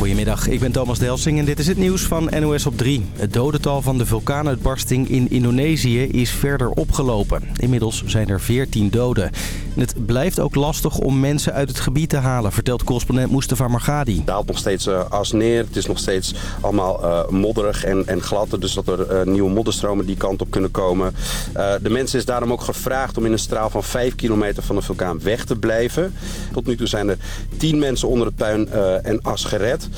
Goedemiddag, ik ben Thomas Delsing en dit is het nieuws van NOS op 3. Het dodental van de vulkaanuitbarsting in Indonesië is verder opgelopen. Inmiddels zijn er 14 doden. het blijft ook lastig om mensen uit het gebied te halen, vertelt correspondent Mustafa Margadi. Het daalt nog steeds uh, as neer. Het is nog steeds allemaal uh, modderig en, en glad. Dus dat er uh, nieuwe modderstromen die kant op kunnen komen. de mensen is daarom ook gevraagd om in een straal van 5 kilometer van de vulkaan weg te blijven. Tot nu toe zijn er 10 mensen onder het puin en as gered.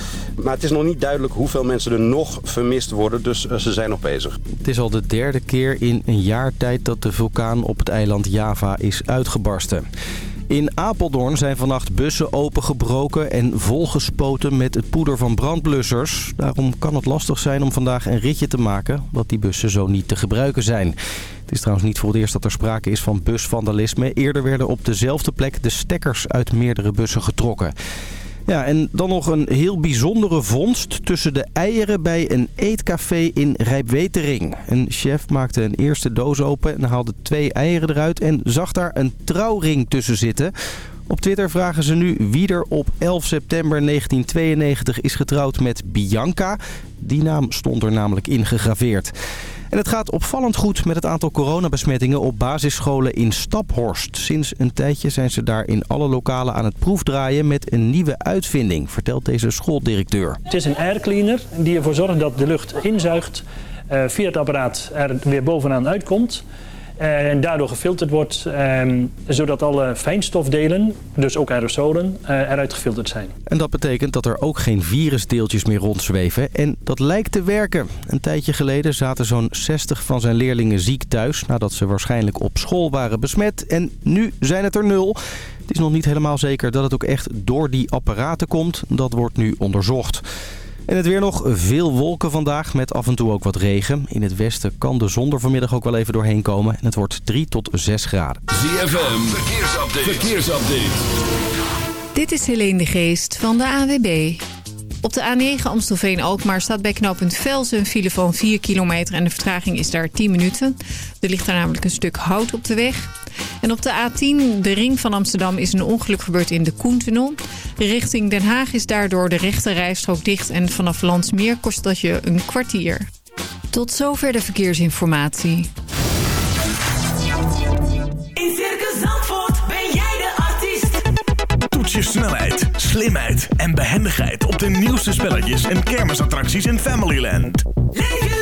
Maar het is nog niet duidelijk hoeveel mensen er nog vermist worden, dus eh, ze zijn nog bezig. Het is al de derde keer in een jaar tijd dat de vulkaan op het eiland Java is uitgebarsten. In Apeldoorn zijn vannacht bussen opengebroken en volgespoten met het poeder van brandblussers. Daarom kan het lastig zijn om vandaag een ritje te maken, omdat die bussen zo niet te gebruiken zijn. Het is trouwens niet voor het eerst dat er sprake is van busvandalisme. Eerder werden op dezelfde plek de stekkers uit meerdere bussen getrokken. Ja, en dan nog een heel bijzondere vondst tussen de eieren bij een eetcafé in Rijpwetering. Een chef maakte een eerste doos open en haalde twee eieren eruit en zag daar een trouwring tussen zitten. Op Twitter vragen ze nu wie er op 11 september 1992 is getrouwd met Bianca. Die naam stond er namelijk ingegraveerd. En het gaat opvallend goed met het aantal coronabesmettingen op basisscholen in Staphorst. Sinds een tijdje zijn ze daar in alle lokalen aan het proefdraaien met een nieuwe uitvinding, vertelt deze schooldirecteur. Het is een aircleaner die ervoor zorgt dat de lucht inzuigt, uh, via het apparaat er weer bovenaan uitkomt. Eh, en daardoor gefilterd wordt, ehm, zodat alle fijnstofdelen, dus ook aerosolen, eh, eruit gefilterd zijn. En dat betekent dat er ook geen virusdeeltjes meer rondzweven en dat lijkt te werken. Een tijdje geleden zaten zo'n 60 van zijn leerlingen ziek thuis nadat ze waarschijnlijk op school waren besmet. En nu zijn het er nul. Het is nog niet helemaal zeker dat het ook echt door die apparaten komt. Dat wordt nu onderzocht. En het weer nog veel wolken vandaag met af en toe ook wat regen. In het westen kan de zon er vanmiddag ook wel even doorheen komen. En het wordt 3 tot 6 graden. ZFM, verkeersupdate. verkeersupdate. Dit is Helene de Geest van de AWB. Op de A9 Amstelveen-Alkmaar staat bij knooppunt Velsen een file van 4 kilometer en de vertraging is daar 10 minuten. Er ligt daar namelijk een stuk hout op de weg. En op de A10, de ring van Amsterdam, is een ongeluk gebeurd in de Koentunnel. Richting Den Haag is daardoor de rechte rijstrook dicht en vanaf Landsmeer kost dat je een kwartier. Tot zover de verkeersinformatie. In Circus Zandvoort ben jij de artiest. Toets je snelheid, slimheid en behendigheid op de nieuwste spelletjes en kermisattracties in Familyland. Leef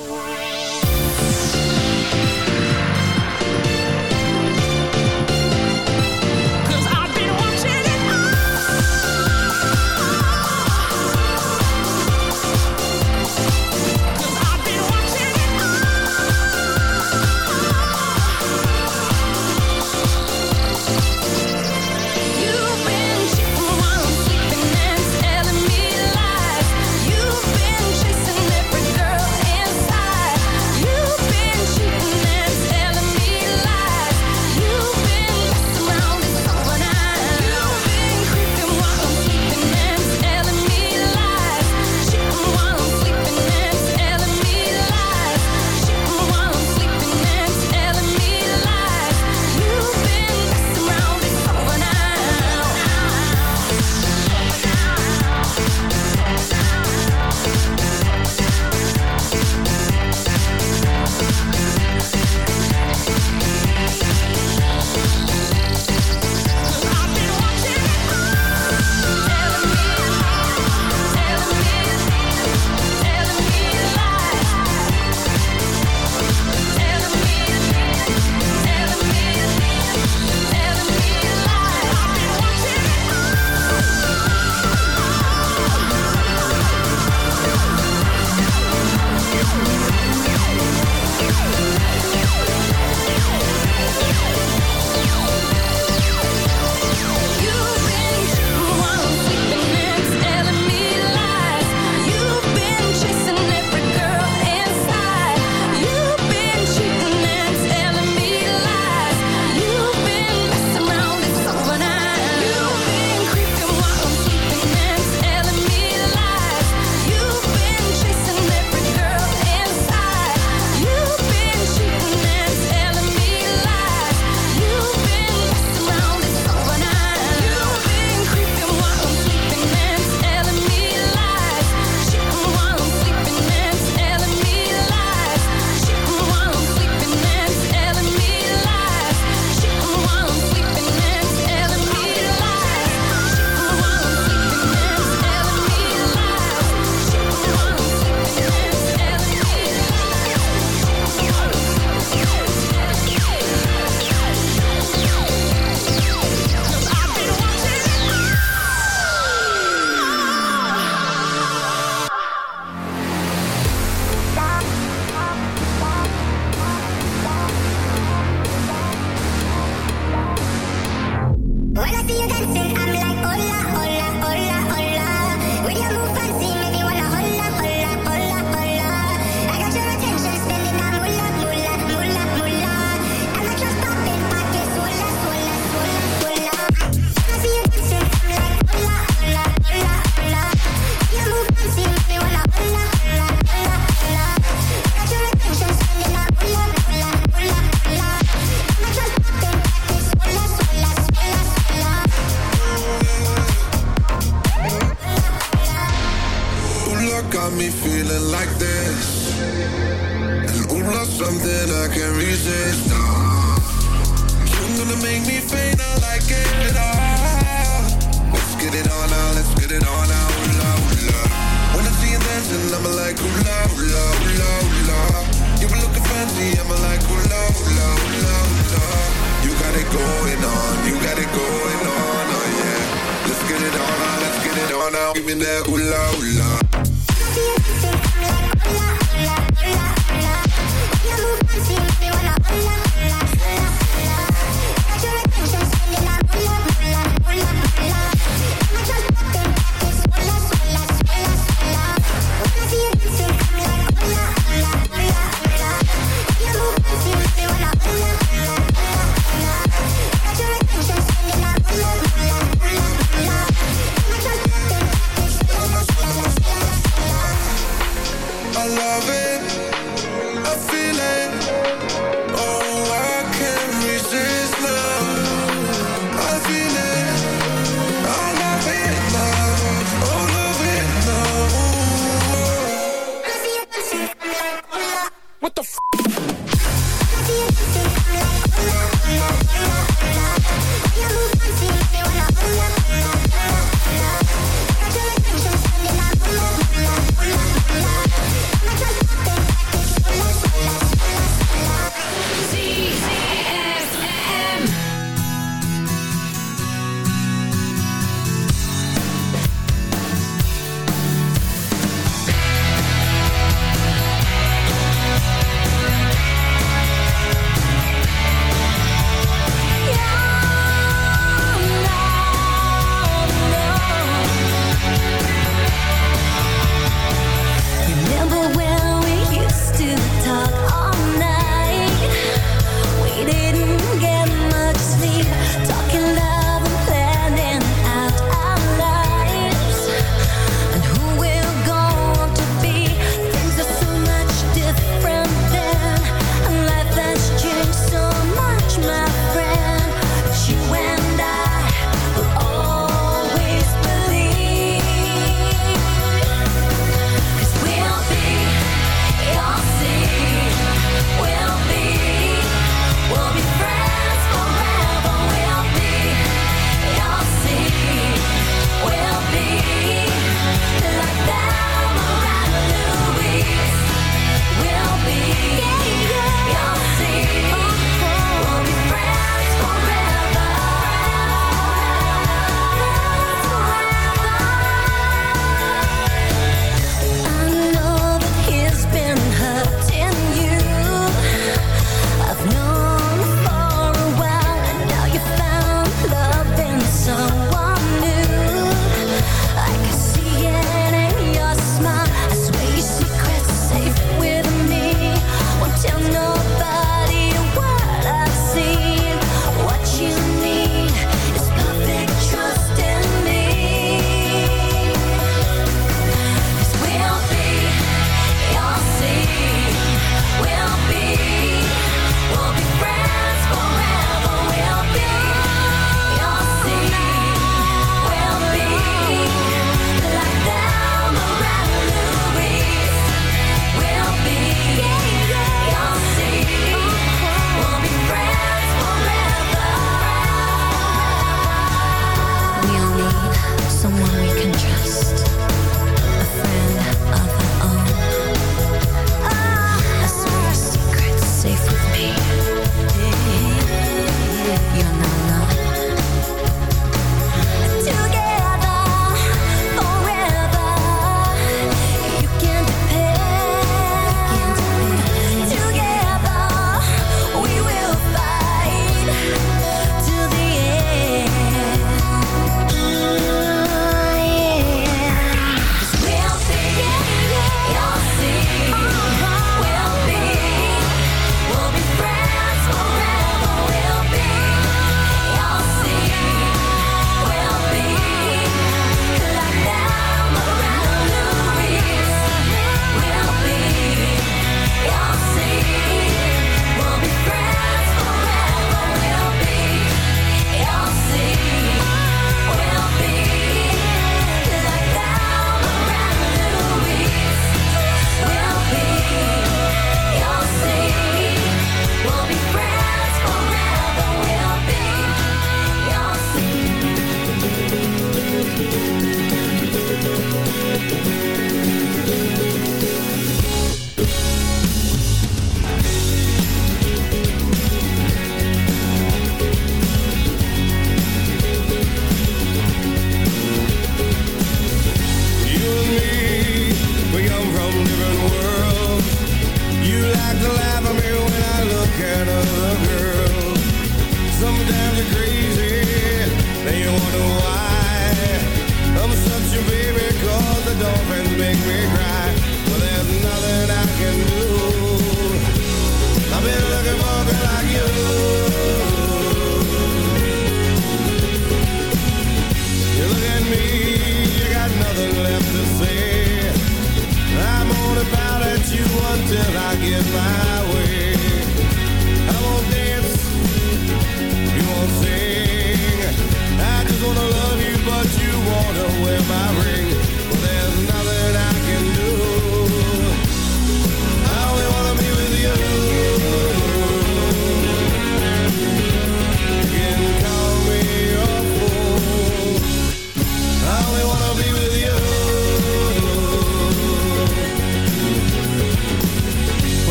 That ooh, la.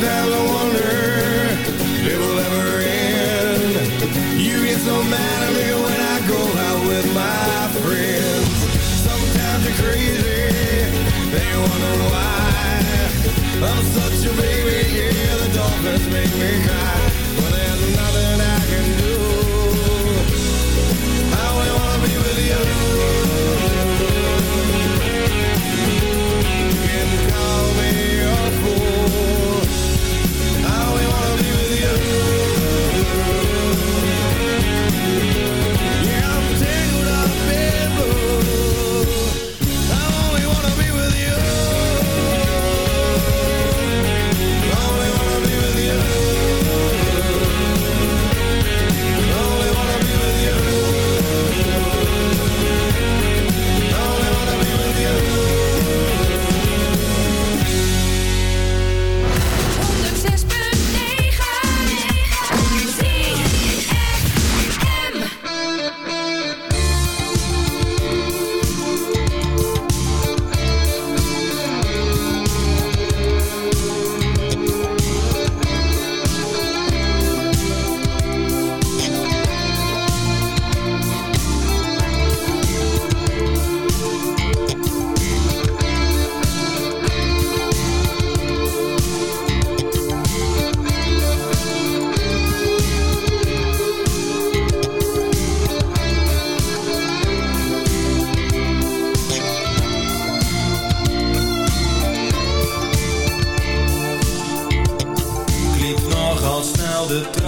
down low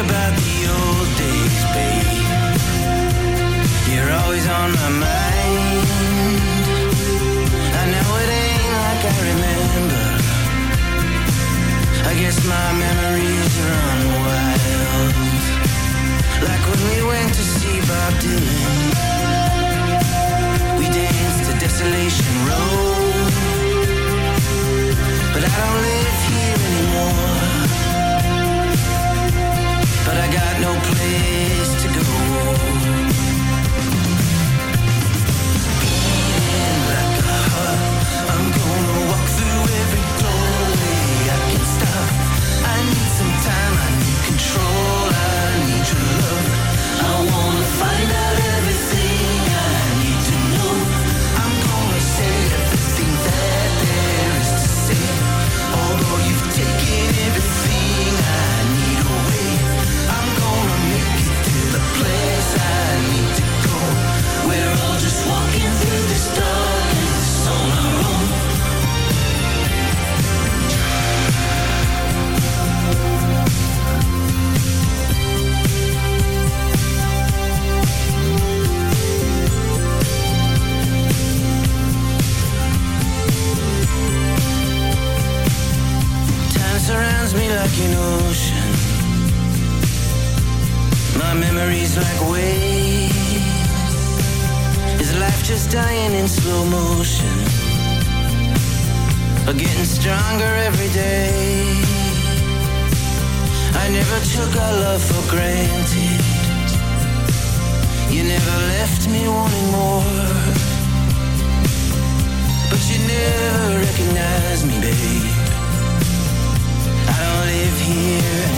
about the old days, babe. You're always on my mind. left me wanting more. But you never recognized me, babe. I don't live here